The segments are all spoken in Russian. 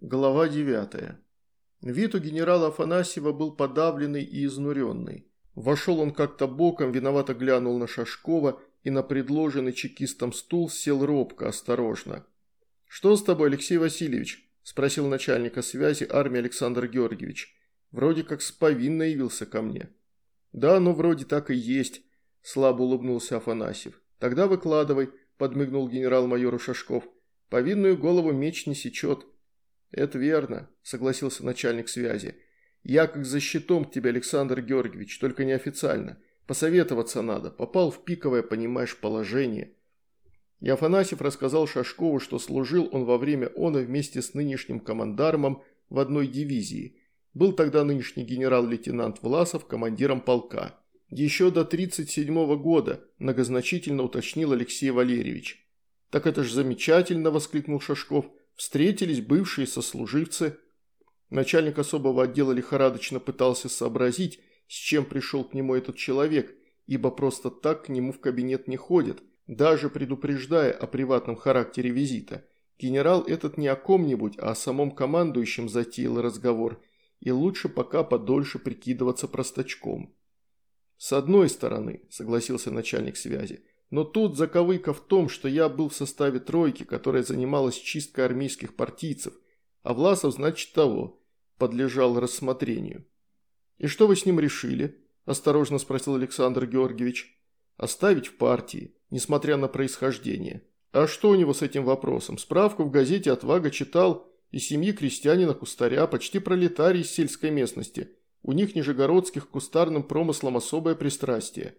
Глава 9. Вид у генерала Афанасьева был подавленный и изнуренный. Вошел он как-то боком, виновато глянул на Шашкова и на предложенный чекистом стул сел робко, осторожно. «Что с тобой, Алексей Васильевич?» – спросил начальника связи армии Александр Георгиевич. «Вроде как с повинной явился ко мне». «Да, ну вроде так и есть», – слабо улыбнулся Афанасьев. «Тогда выкладывай», – подмигнул генерал-майору Шашков. «Повинную голову меч не сечет». «Это верно», – согласился начальник связи. «Я как за щитом к тебе, Александр Георгиевич, только неофициально. Посоветоваться надо. Попал в пиковое, понимаешь, положение». И Афанасьев рассказал Шашкову, что служил он во время она вместе с нынешним командармом в одной дивизии. Был тогда нынешний генерал-лейтенант Власов командиром полка. Еще до 1937 года, многозначительно уточнил Алексей Валерьевич. «Так это ж замечательно!» – воскликнул Шашков – Встретились бывшие сослуживцы. Начальник особого отдела лихорадочно пытался сообразить, с чем пришел к нему этот человек, ибо просто так к нему в кабинет не ходят, даже предупреждая о приватном характере визита. Генерал этот не о ком-нибудь, а о самом командующем затеял разговор, и лучше пока подольше прикидываться простачком. «С одной стороны», – согласился начальник связи, но тут заковыка в том, что я был в составе тройки, которая занималась чисткой армейских партийцев, а Власов, значит, того, подлежал рассмотрению. «И что вы с ним решили?» – осторожно спросил Александр Георгиевич. «Оставить в партии, несмотря на происхождение. А что у него с этим вопросом? Справку в газете «Отвага» читал, и семьи крестьянина-кустаря, почти пролетарий из сельской местности. У них нижегородских к кустарным промыслам особое пристрастие».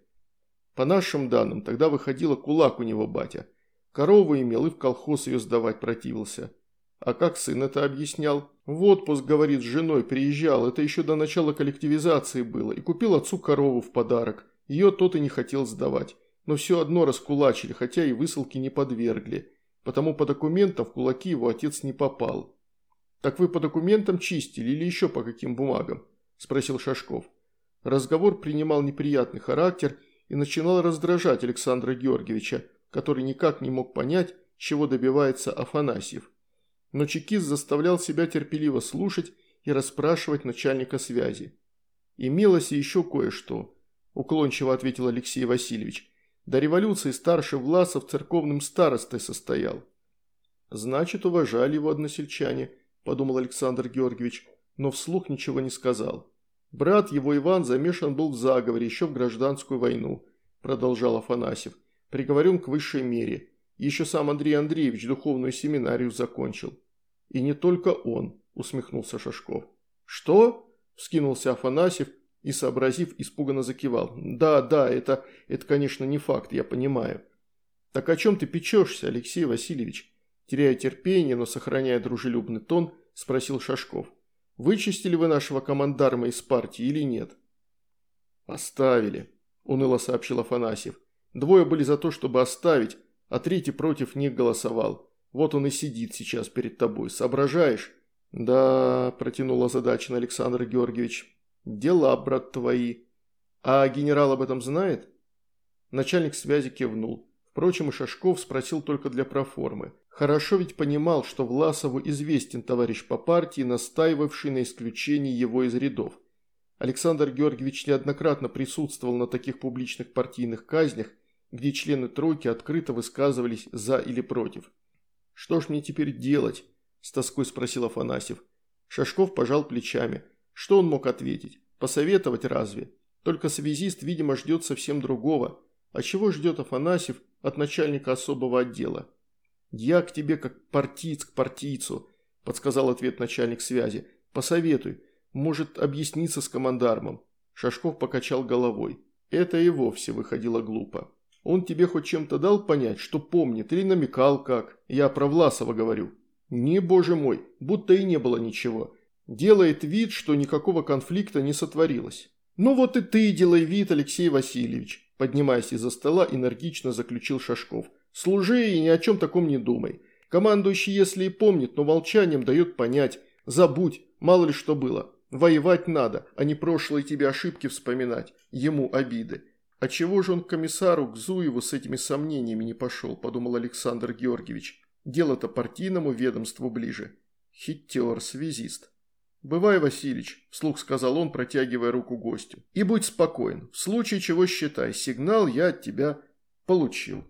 По нашим данным, тогда выходило кулак у него батя. Корову имел и в колхоз ее сдавать противился. А как сын это объяснял? В отпуск, говорит, с женой приезжал, это еще до начала коллективизации было, и купил отцу корову в подарок. Ее тот и не хотел сдавать. Но все одно раскулачили, хотя и высылки не подвергли. Потому по документам в кулаки его отец не попал. «Так вы по документам чистили или еще по каким бумагам?» – спросил Шашков. Разговор принимал неприятный характер – и начинал раздражать Александра Георгиевича, который никак не мог понять, чего добивается Афанасьев. Но чекист заставлял себя терпеливо слушать и расспрашивать начальника связи. «Имелось и еще кое-что», – уклончиво ответил Алексей Васильевич. «До революции старший Власов церковным старостой состоял». «Значит, уважали его односельчане», – подумал Александр Георгиевич, но вслух ничего не сказал. Брат его Иван замешан был в заговоре еще в гражданскую войну, продолжал Афанасьев, приговорен к высшей мере. Еще сам Андрей Андреевич духовную семинарию закончил. И не только он, усмехнулся Шашков. Что? Вскинулся Афанасьев и, сообразив, испуганно закивал. Да, да, это, это, конечно, не факт, я понимаю. Так о чем ты печешься, Алексей Васильевич? Теряя терпение, но сохраняя дружелюбный тон, спросил Шашков. Вычистили вы нашего командарма из партии или нет?» «Оставили», – уныло сообщил Афанасьев. «Двое были за то, чтобы оставить, а третий против них голосовал. Вот он и сидит сейчас перед тобой. Соображаешь?» «Да», – протянул озадаченно Александр Георгиевич. «Дела, брат, твои. А генерал об этом знает?» Начальник связи кивнул. Впрочем, Шашков спросил только для проформы. Хорошо ведь понимал, что Власову известен товарищ по партии, настаивавший на исключении его из рядов. Александр Георгиевич неоднократно присутствовал на таких публичных партийных казнях, где члены тройки открыто высказывались за или против. «Что ж мне теперь делать?» – с тоской спросил Афанасьев. Шашков пожал плечами. Что он мог ответить? Посоветовать разве? Только связист, видимо, ждет совсем другого. А чего ждет Афанасьев от начальника особого отдела? «Я к тебе как партиец к партийцу», – подсказал ответ начальник связи. «Посоветуй. Может, объясниться с командармом». Шашков покачал головой. Это и вовсе выходило глупо. «Он тебе хоть чем-то дал понять, что помнит, или намекал как? Я про Власова говорю». «Не, боже мой, будто и не было ничего. Делает вид, что никакого конфликта не сотворилось». «Ну вот и ты делай вид, Алексей Васильевич», поднимаясь из-за стола, энергично заключил Шашков. Служи и ни о чем таком не думай. Командующий, если и помнит, но молчанием дает понять. Забудь, мало ли что было. Воевать надо, а не прошлые тебе ошибки вспоминать. Ему обиды. А чего же он к комиссару, к с этими сомнениями не пошел, подумал Александр Георгиевич. Дело-то партийному ведомству ближе. Хитер, связист. «Бывай, Василич», – вслух сказал он, протягивая руку гостю. «И будь спокоен. В случае чего считай, сигнал я от тебя получил».